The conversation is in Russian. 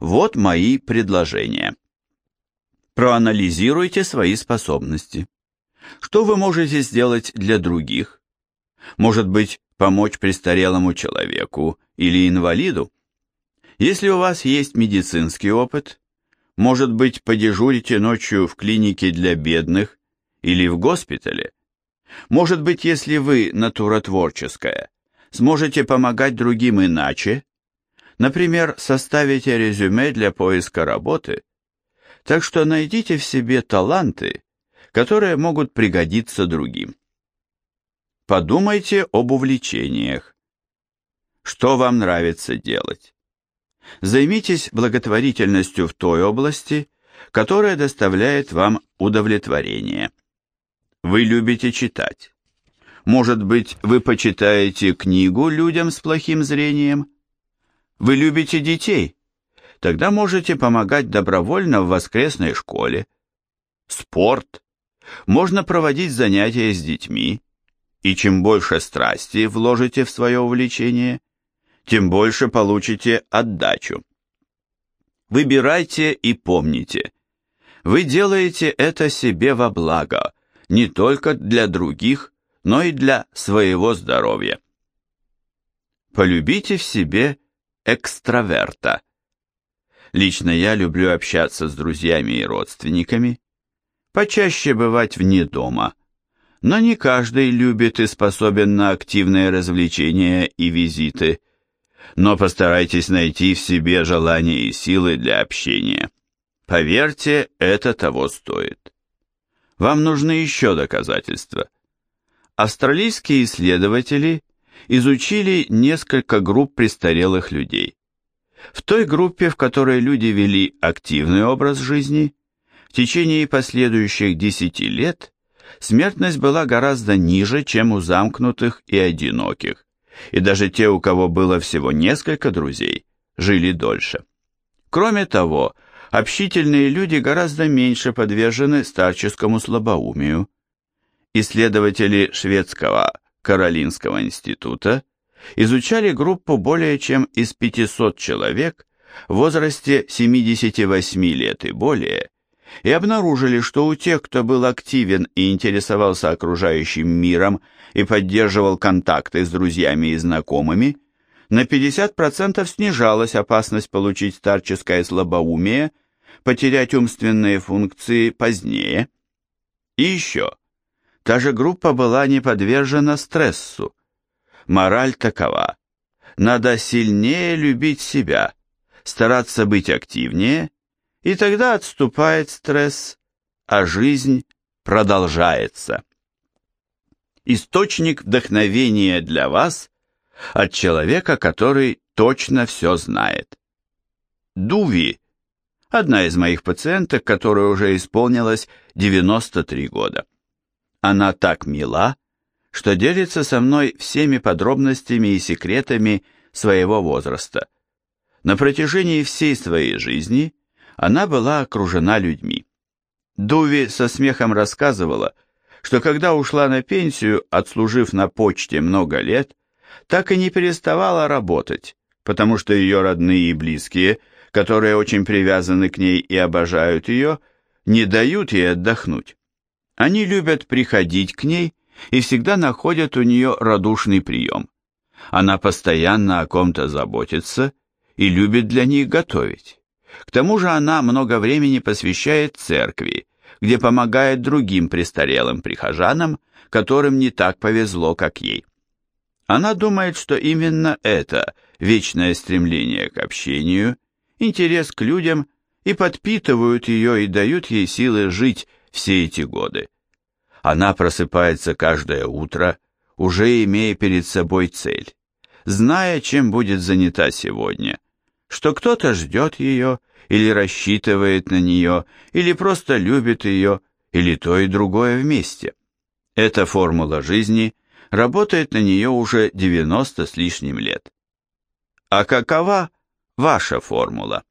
Вот мои предложения. Проанализируйте свои способности. Что вы можете сделать для других? Может быть, помочь престарелому человеку или инвалиду? Если у вас есть медицинский опыт, может быть, подежурите ночью в клинике для бедных или в госпитале? Может быть, если вы натура творческая, сможете помогать другим иначе? Например, составите резюме для поиска работы? Так что найдите в себе таланты, которые могут пригодиться другим. Подумайте об увлечениях. Что вам нравится делать? Займитесь благотворительностью в той области, которая доставляет вам удовлетворение. Вы любите читать. Может быть, вы почитаете книгу людям с плохим зрением? Вы любите детей? Тогда можете помогать добровольно в воскресной школе. Спорт. Можно проводить занятия с детьми. И чем больше страсти вложите в свое увлечение, тем больше получите отдачу. Выбирайте и помните, вы делаете это себе во благо, не только для других, но и для своего здоровья. Полюбите в себе экстраверта. Лично я люблю общаться с друзьями и родственниками, почаще бывать вне дома, но не каждый любит и способен на активные развлечения и визиты – но постарайтесь найти в себе желание и силы для общения. Поверьте, это того стоит. Вам нужны еще доказательства. Австралийские исследователи изучили несколько групп престарелых людей. В той группе, в которой люди вели активный образ жизни, в течение последующих 10 лет смертность была гораздо ниже, чем у замкнутых и одиноких, и даже те, у кого было всего несколько друзей, жили дольше. Кроме того, общительные люди гораздо меньше подвержены старческому слабоумию. Исследователи шведского Каролинского института изучали группу более чем из 500 человек в возрасте 78 лет и более, и обнаружили, что у тех, кто был активен и интересовался окружающим миром и поддерживал контакты с друзьями и знакомыми, на 50% снижалась опасность получить старческое слабоумие, потерять умственные функции позднее. И еще, та же группа была не подвержена стрессу. Мораль такова. Надо сильнее любить себя, стараться быть активнее и тогда отступает стресс, а жизнь продолжается. Источник вдохновения для вас от человека, который точно все знает. Дуви, одна из моих пациенток, которой уже исполнилось 93 года. Она так мила, что делится со мной всеми подробностями и секретами своего возраста. На протяжении всей своей жизни она была окружена людьми. Дуви со смехом рассказывала, что когда ушла на пенсию, отслужив на почте много лет, так и не переставала работать, потому что ее родные и близкие, которые очень привязаны к ней и обожают ее, не дают ей отдохнуть. Они любят приходить к ней и всегда находят у нее радушный прием. Она постоянно о ком-то заботится и любит для них готовить. К тому же она много времени посвящает церкви, где помогает другим престарелым прихожанам, которым не так повезло, как ей. Она думает, что именно это вечное стремление к общению, интерес к людям и подпитывают ее и дают ей силы жить все эти годы. Она просыпается каждое утро, уже имея перед собой цель, зная, чем будет занята сегодня, что кто-то ждет ее или рассчитывает на нее, или просто любит ее, или то и другое вместе. Эта формула жизни работает на нее уже 90 с лишним лет. А какова ваша формула?